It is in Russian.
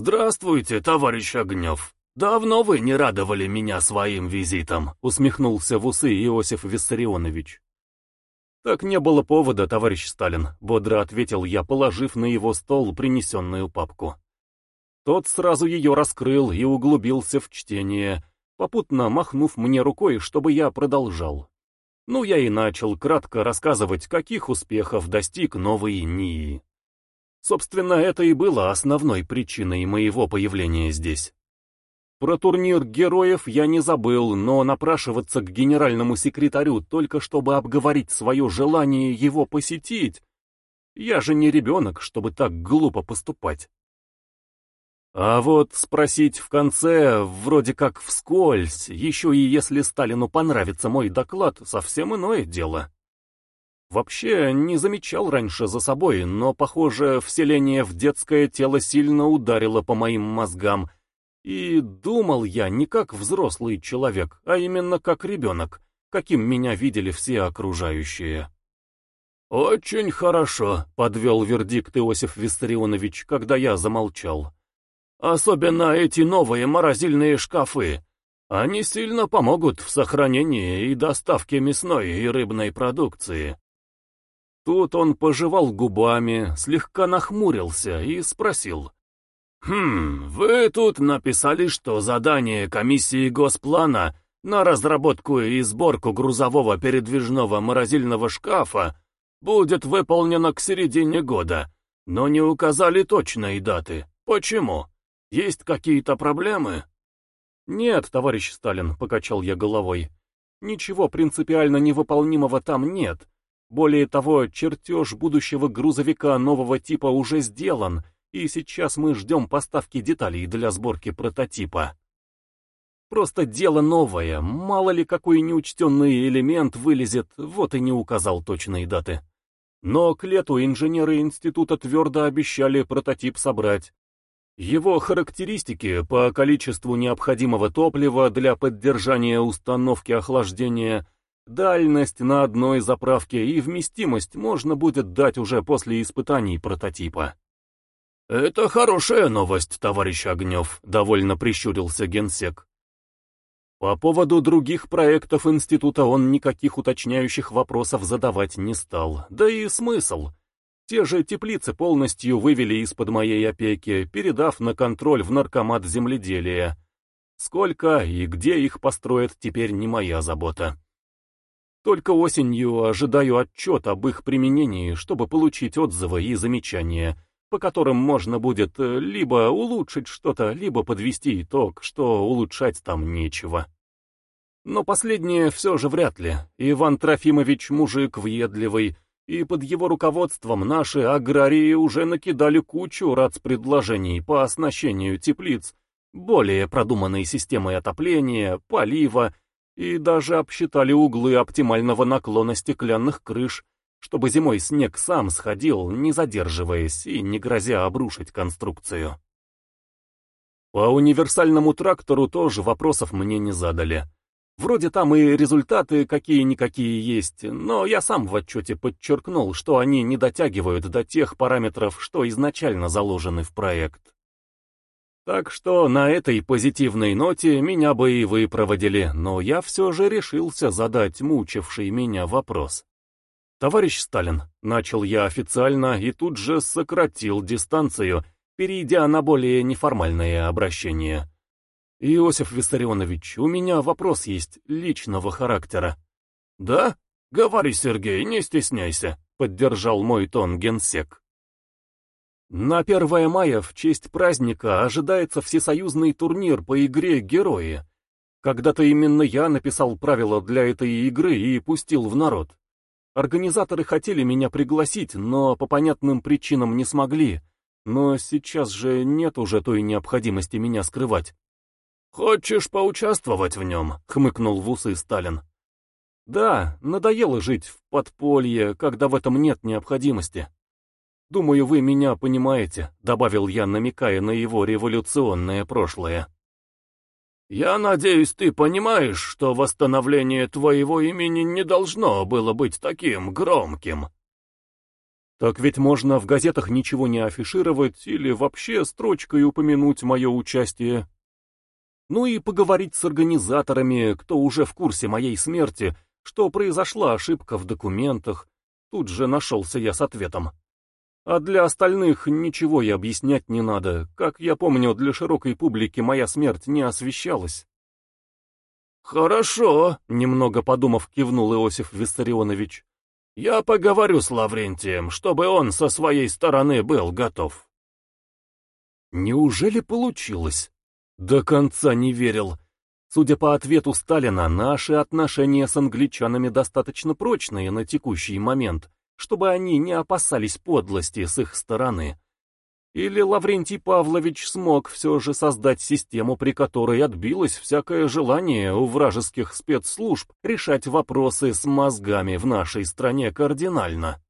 «Здравствуйте, товарищ Огнев. Давно вы не радовали меня своим визитом», — усмехнулся в усы Иосиф Виссарионович. «Так не было повода, товарищ Сталин», — бодро ответил я, положив на его стол принесенную папку. Тот сразу ее раскрыл и углубился в чтение, попутно махнув мне рукой, чтобы я продолжал. Ну, я и начал кратко рассказывать, каких успехов достиг новый НИИ. Собственно, это и было основной причиной моего появления здесь. Про турнир героев я не забыл, но напрашиваться к генеральному секретарю только чтобы обговорить свое желание его посетить, я же не ребенок, чтобы так глупо поступать. А вот спросить в конце, вроде как вскользь, еще и если Сталину понравится мой доклад, совсем иное дело. Вообще, не замечал раньше за собой, но, похоже, вселение в детское тело сильно ударило по моим мозгам, и думал я не как взрослый человек, а именно как ребенок, каким меня видели все окружающие. «Очень хорошо», — подвел вердикт Иосиф Виссарионович, когда я замолчал. «Особенно эти новые морозильные шкафы. Они сильно помогут в сохранении и доставке мясной и рыбной продукции. Тут он пожевал губами, слегка нахмурился и спросил. «Хм, вы тут написали, что задание комиссии Госплана на разработку и сборку грузового передвижного морозильного шкафа будет выполнено к середине года, но не указали точной даты. Почему? Есть какие-то проблемы?» «Нет, товарищ Сталин», — покачал я головой. «Ничего принципиально невыполнимого там нет». Более того, чертеж будущего грузовика нового типа уже сделан, и сейчас мы ждем поставки деталей для сборки прототипа. Просто дело новое, мало ли какой неучтенный элемент вылезет, вот и не указал точные даты. Но к лету инженеры института твердо обещали прототип собрать. Его характеристики по количеству необходимого топлива для поддержания установки охлаждения – Дальность на одной заправке и вместимость можно будет дать уже после испытаний прототипа. «Это хорошая новость, товарищ Огнев», — довольно прищурился генсек. По поводу других проектов института он никаких уточняющих вопросов задавать не стал. Да и смысл. Те же теплицы полностью вывели из-под моей опеки, передав на контроль в наркомат земледелия. Сколько и где их построят, теперь не моя забота. Только осенью ожидаю отчет об их применении, чтобы получить отзывы и замечания, по которым можно будет э, либо улучшить что-то, либо подвести итог, что улучшать там нечего. Но последнее все же вряд ли. Иван Трофимович мужик въедливый, и под его руководством наши аграрии уже накидали кучу предложений по оснащению теплиц, более продуманной системой отопления, полива и даже обсчитали углы оптимального наклона стеклянных крыш, чтобы зимой снег сам сходил, не задерживаясь и не грозя обрушить конструкцию. По универсальному трактору тоже вопросов мне не задали. Вроде там и результаты какие-никакие есть, но я сам в отчете подчеркнул, что они не дотягивают до тех параметров, что изначально заложены в проект. Так что на этой позитивной ноте меня бы и выпроводили, но я все же решился задать мучивший меня вопрос. «Товарищ Сталин», — начал я официально и тут же сократил дистанцию, перейдя на более неформальное обращение. «Иосиф Виссарионович, у меня вопрос есть личного характера». «Да? Говори, Сергей, не стесняйся», — поддержал мой тон генсек. На 1 мая в честь праздника ожидается всесоюзный турнир по игре «Герои». Когда-то именно я написал правила для этой игры и пустил в народ. Организаторы хотели меня пригласить, но по понятным причинам не смогли. Но сейчас же нет уже той необходимости меня скрывать. «Хочешь поучаствовать в нем?» — хмыкнул в усы Сталин. «Да, надоело жить в подполье, когда в этом нет необходимости». «Думаю, вы меня понимаете», — добавил я, намекая на его революционное прошлое. «Я надеюсь, ты понимаешь, что восстановление твоего имени не должно было быть таким громким». Так ведь можно в газетах ничего не афишировать или вообще строчкой упомянуть мое участие. Ну и поговорить с организаторами, кто уже в курсе моей смерти, что произошла ошибка в документах. Тут же нашелся я с ответом. А для остальных ничего и объяснять не надо. Как я помню, для широкой публики моя смерть не освещалась. «Хорошо», — немного подумав, кивнул Иосиф Виссарионович. «Я поговорю с Лаврентием, чтобы он со своей стороны был готов». Неужели получилось? До конца не верил. Судя по ответу Сталина, наши отношения с англичанами достаточно прочные на текущий момент, чтобы они не опасались подлости с их стороны. Или Лаврентий Павлович смог все же создать систему, при которой отбилось всякое желание у вражеских спецслужб решать вопросы с мозгами в нашей стране кардинально.